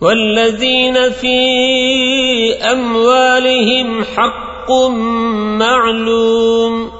والذين في أموالهم حق معلوم